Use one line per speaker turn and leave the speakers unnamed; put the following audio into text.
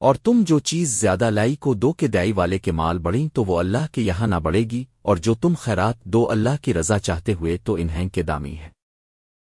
اور تم جو چیز زیادہ لائی کو دو کے دائی والے کے مال بڑھیں تو وہ اللہ کے یہاں نہ بڑھے گی، اور جو تم خیرات دو اللہ کی رضا چاہتے ہوئے تو انہیں کے دامی ہے